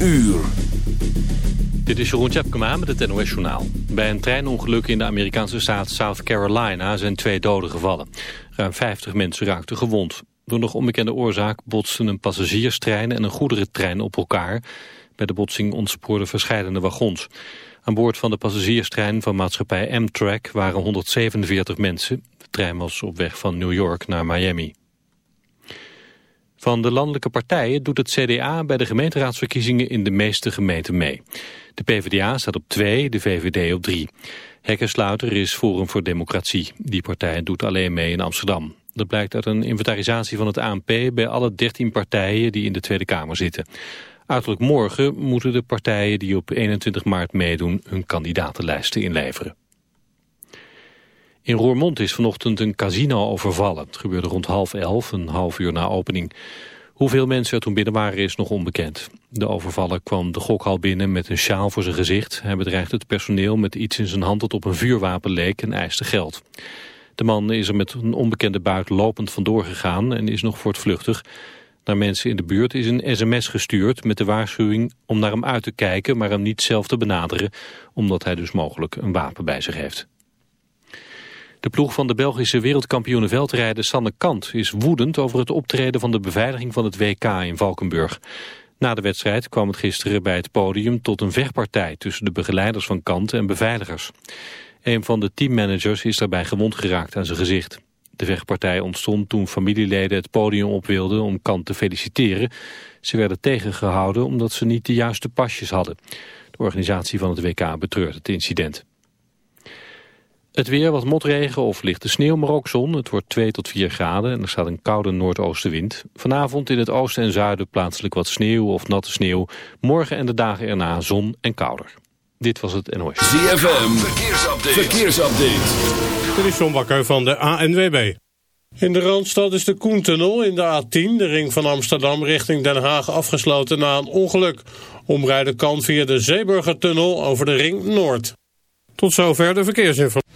uur. Dit is Jeroen Tjepkema met het NOS Journaal. Bij een treinongeluk in de Amerikaanse staat South Carolina zijn twee doden gevallen. Ruim 50 mensen raakten gewond. Door nog onbekende oorzaak botsten een passagierstrein en een goederentrein op elkaar. Bij de botsing ontspoorden verschillende wagons. Aan boord van de passagierstrein van maatschappij Amtrak waren 147 mensen. De trein was op weg van New York naar Miami. Van de landelijke partijen doet het CDA bij de gemeenteraadsverkiezingen in de meeste gemeenten mee. De PvdA staat op 2, de VVD op 3. Hekkersluiter is Forum voor Democratie. Die partij doet alleen mee in Amsterdam. Dat blijkt uit een inventarisatie van het ANP bij alle 13 partijen die in de Tweede Kamer zitten. Uiterlijk morgen moeten de partijen die op 21 maart meedoen hun kandidatenlijsten inleveren. In Roermond is vanochtend een casino overvallen. Het gebeurde rond half elf, een half uur na opening. Hoeveel mensen er toen binnen waren is nog onbekend. De overvaller kwam de gokhal binnen met een sjaal voor zijn gezicht. Hij bedreigde het personeel met iets in zijn hand dat op een vuurwapen leek en eiste geld. De man is er met een onbekende buit lopend vandoor gegaan en is nog voortvluchtig. Naar mensen in de buurt is een sms gestuurd met de waarschuwing om naar hem uit te kijken, maar hem niet zelf te benaderen, omdat hij dus mogelijk een wapen bij zich heeft. De ploeg van de Belgische wereldkampioene veldrijden Sanne Kant is woedend over het optreden van de beveiliging van het WK in Valkenburg. Na de wedstrijd kwam het gisteren bij het podium tot een vechtpartij tussen de begeleiders van Kant en beveiligers. Een van de teammanagers is daarbij gewond geraakt aan zijn gezicht. De vechtpartij ontstond toen familieleden het podium op wilden om Kant te feliciteren. Ze werden tegengehouden omdat ze niet de juiste pasjes hadden. De organisatie van het WK betreurt het incident. Het weer, wat motregen of lichte sneeuw, maar ook zon. Het wordt 2 tot 4 graden en er staat een koude noordoostenwind. Vanavond in het oosten en zuiden plaatselijk wat sneeuw of natte sneeuw. Morgen en de dagen erna zon en kouder. Dit was het NOS. ZFM, verkeersupdate. verkeersupdate. Dit is John Bakker van de ANWB. In de Randstad is de Koentunnel in de A10, de ring van Amsterdam, richting Den Haag afgesloten na een ongeluk. Omrijden kan via de Zeeburgertunnel over de ring Noord. Tot zover de verkeersinformatie.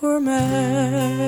Voor mij.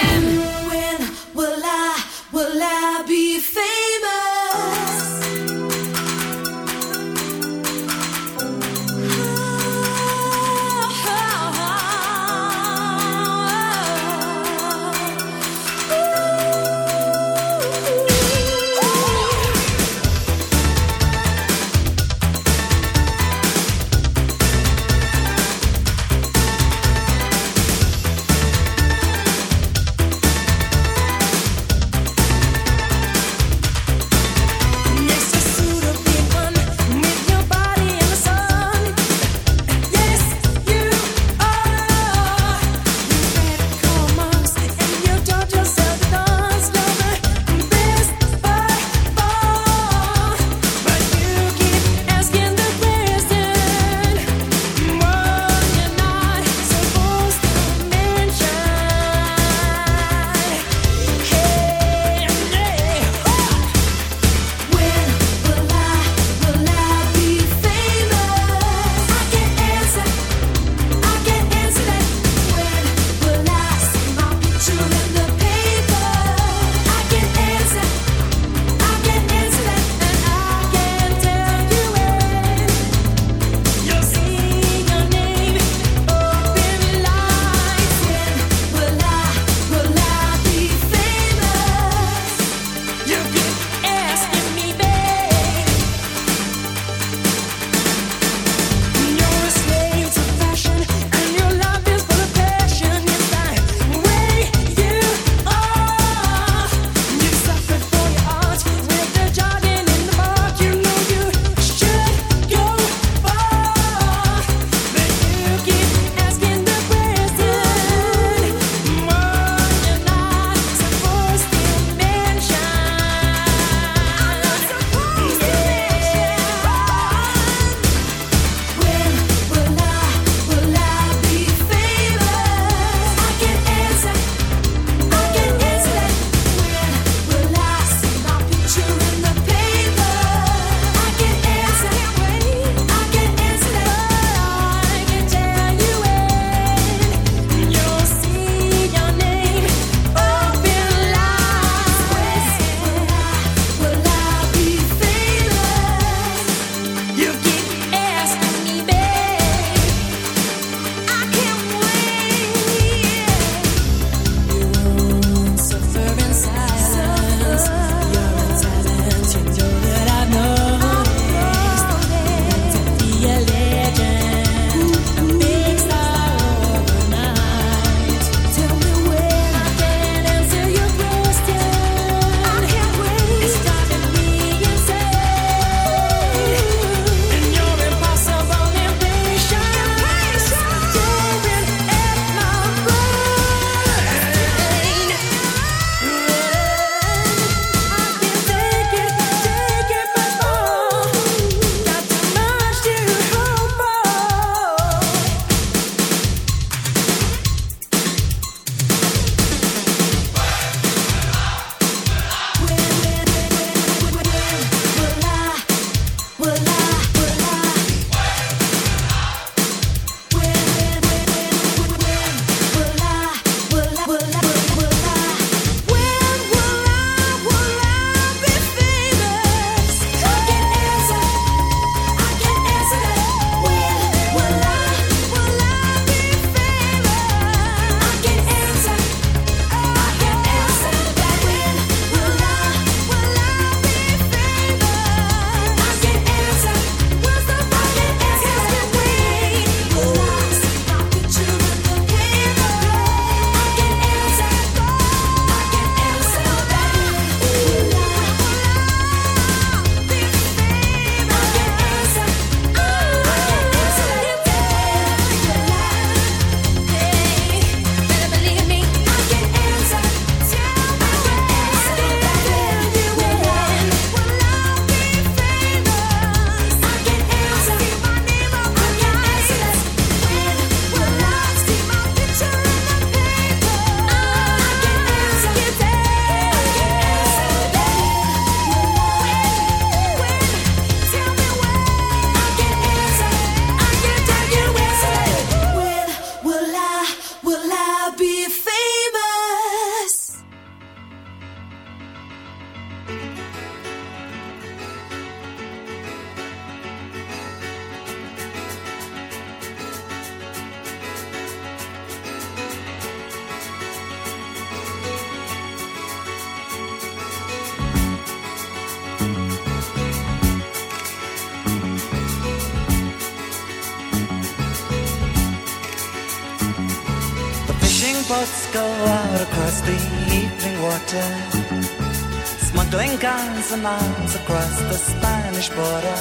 And arms across the Spanish border.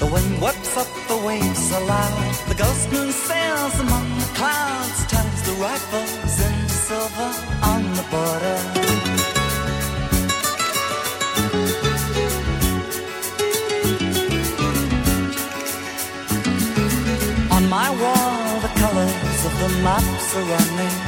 The wind whips up the waves aloud. The ghost moon sails among the clouds, turns the rifles into silver on the border. On my wall, the colors of the maps are running.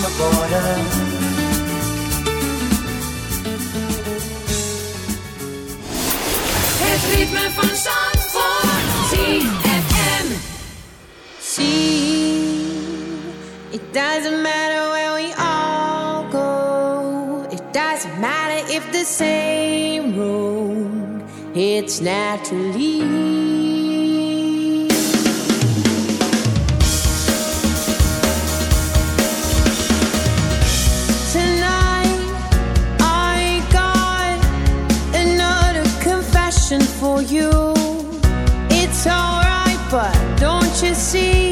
The border. Het ritme van Zandvoort. ZFM. See, it doesn't matter where we all go. It doesn't matter if the same road. It's naturally. You see?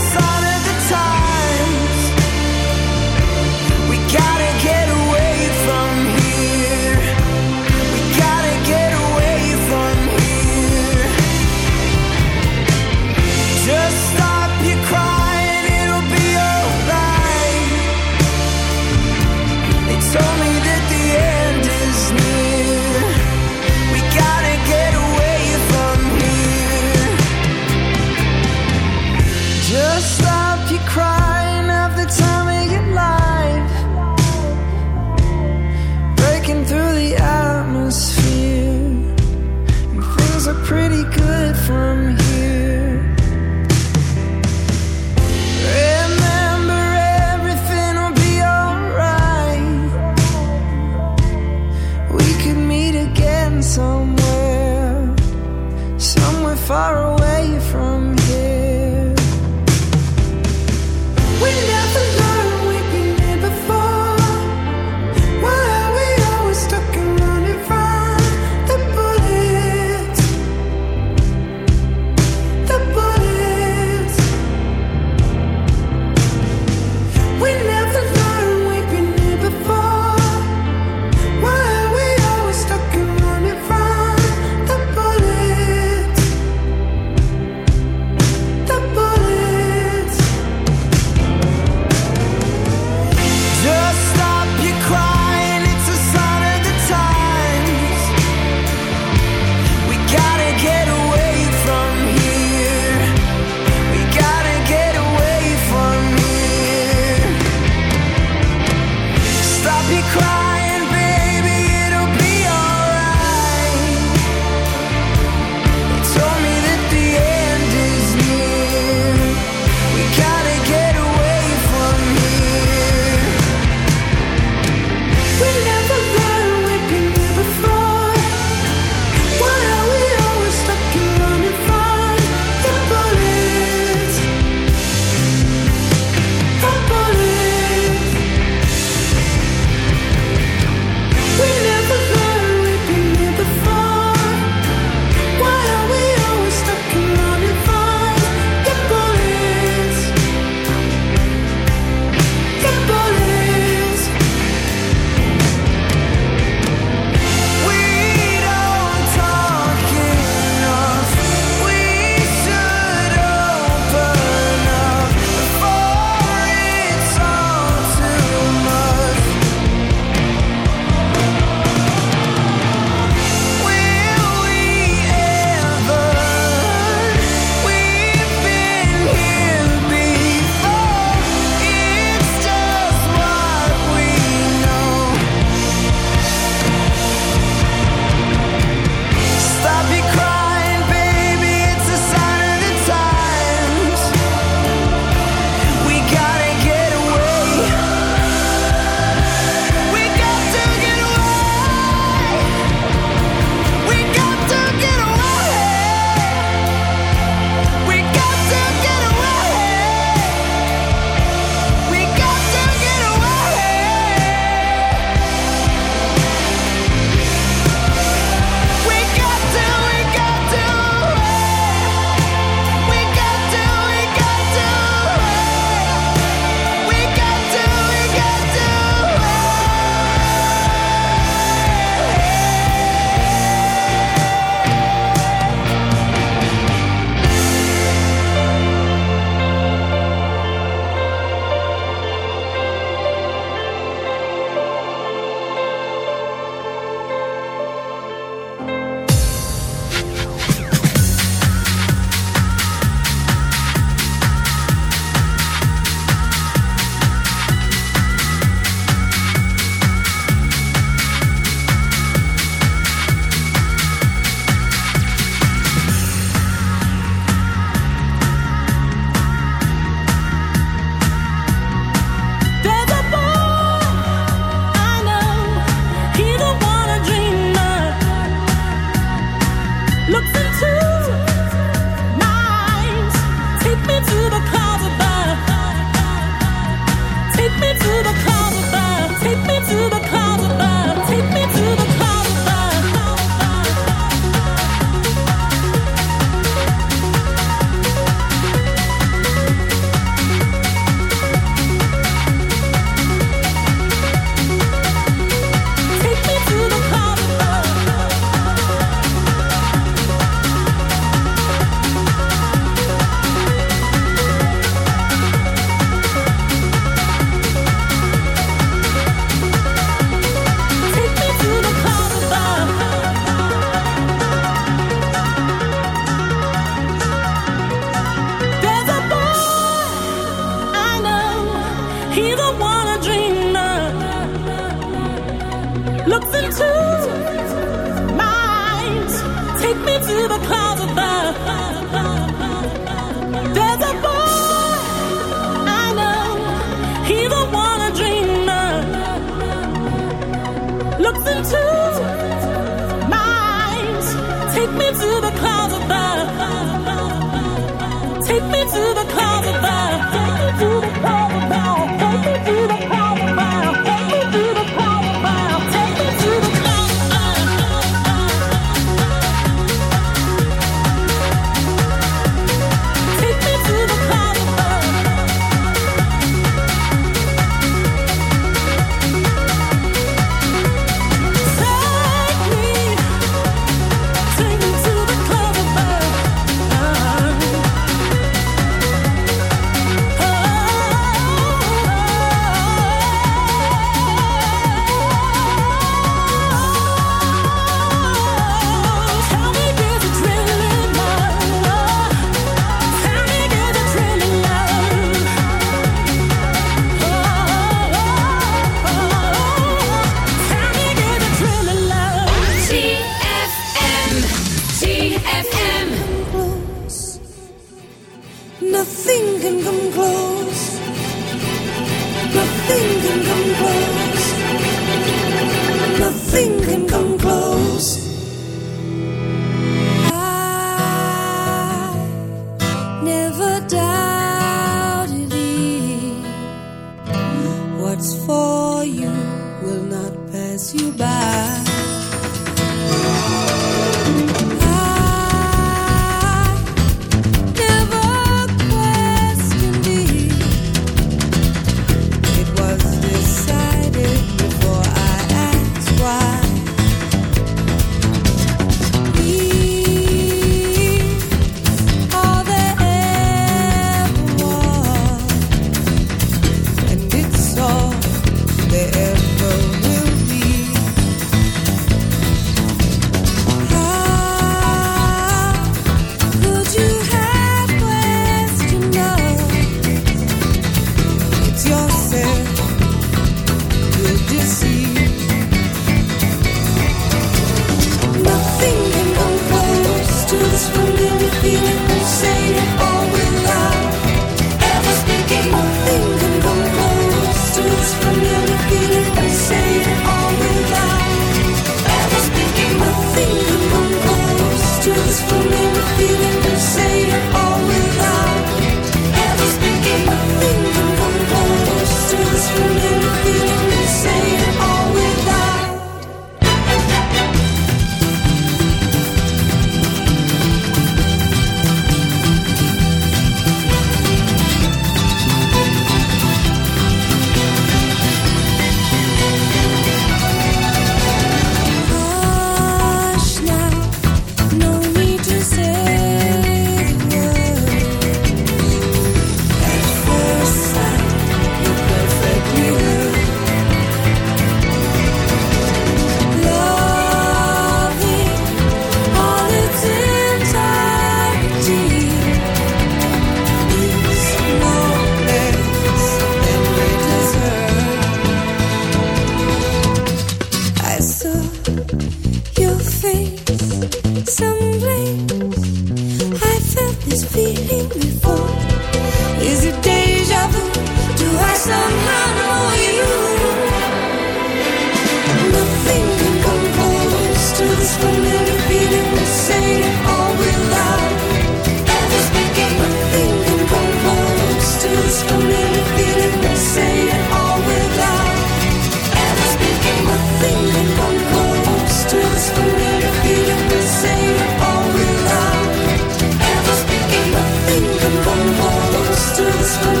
school.